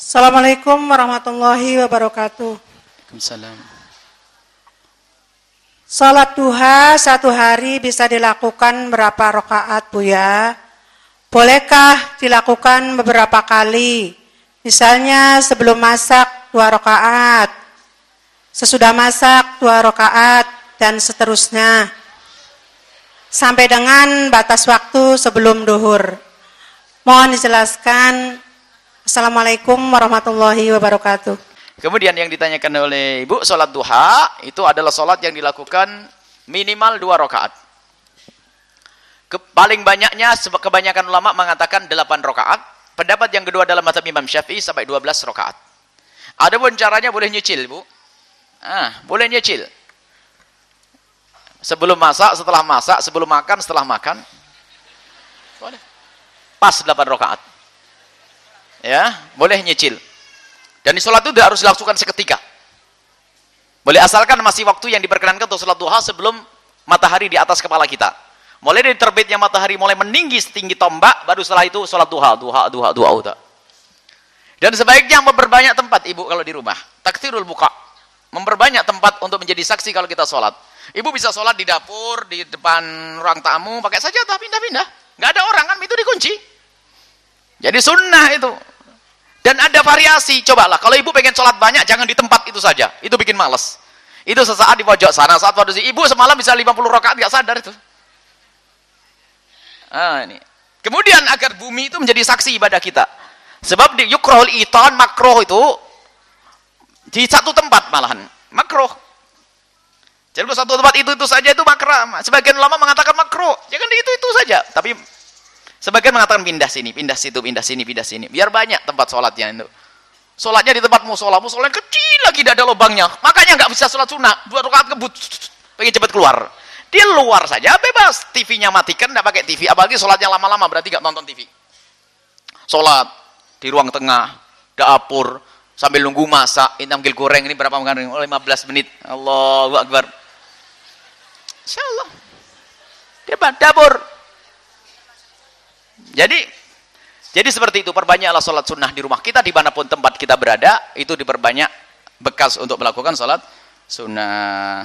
Assalamualaikum warahmatullahi wabarakatuh. Waalaikumsalam. Salat duha satu hari bisa dilakukan berapa rakaat Bu ya? Bolehkah dilakukan beberapa kali? Misalnya sebelum masak dua rakaat, sesudah masak dua rakaat, dan seterusnya. Sampai dengan batas waktu sebelum duhur. Mohon dijelaskan. Assalamualaikum warahmatullahi wabarakatuh. Kemudian yang ditanyakan oleh ibu, sholat duha itu adalah sholat yang dilakukan minimal dua rakaat. Ke, paling banyaknya, kebanyakan ulama mengatakan delapan rakaat. Pendapat yang kedua dalam mata Imam Syafi'i sampai dua belas rakaat. Ada pun caranya boleh nyicil, Bu. Ah, boleh nyicil. Sebelum masak, setelah masak, sebelum makan, setelah makan. Boleh. Pas delapan rakaat. Ya, boleh nyicil. Dan di sholat itu tidak harus dilakukan seketika. Boleh asalkan masih waktu yang diperkenankan untuk sholat duha sebelum matahari di atas kepala kita. Mulai dari terbitnya matahari mulai meninggi setinggi tombak, baru setelah itu sholat duha, duha, duha, duha, duha. Dan sebaiknya memperbanyak tempat ibu kalau di rumah. Taktirul buka. Memperbanyak tempat untuk menjadi saksi kalau kita sholat. Ibu bisa sholat di dapur, di depan ruang tamu, pakai saja tapi pindah-pindah. Nggak ada orang kan, itu dikunci. Jadi sunnah itu. Dan ada variasi. Cobalah, kalau ibu pengen sholat banyak, jangan di tempat itu saja. Itu bikin males. Itu sesaat di pojok sana, saat pada si ibu semalam bisa 50 rakaat nggak sadar itu. Ah, ini. Kemudian agar bumi itu menjadi saksi ibadah kita. Sebab di yukrohul iton makroh itu di satu tempat malahan. Makroh. Jadi satu tempat itu itu saja itu makroh. Sebagian ulama mengatakan makroh. Jangan di itu itu saja. Tapi Sebagian mengatakan pindah sini, pindah situ, pindah sini, pindah sini. Biar banyak tempat sholatnya itu. Sholatnya di tempat musola, musola kecil lagi, tidak ada lubangnya. Makanya nggak bisa sholat sunnah. Dua rakaat kebut, pengen cepat keluar. Dia luar saja, bebas. TV-nya matikan, tidak pakai TV. Apalagi sholatnya lama-lama, berarti nggak nonton TV. Sholat di ruang tengah, dapur, sambil nunggu masak. Ini ambil goreng, ini berapa makan? 15 menit. Allahu Akbar. Insya Allah. Dia dapur. Jadi jadi seperti itu, perbanyaklah sholat sunnah di rumah kita, di mana pun tempat kita berada, itu diperbanyak bekas untuk melakukan sholat sunnah.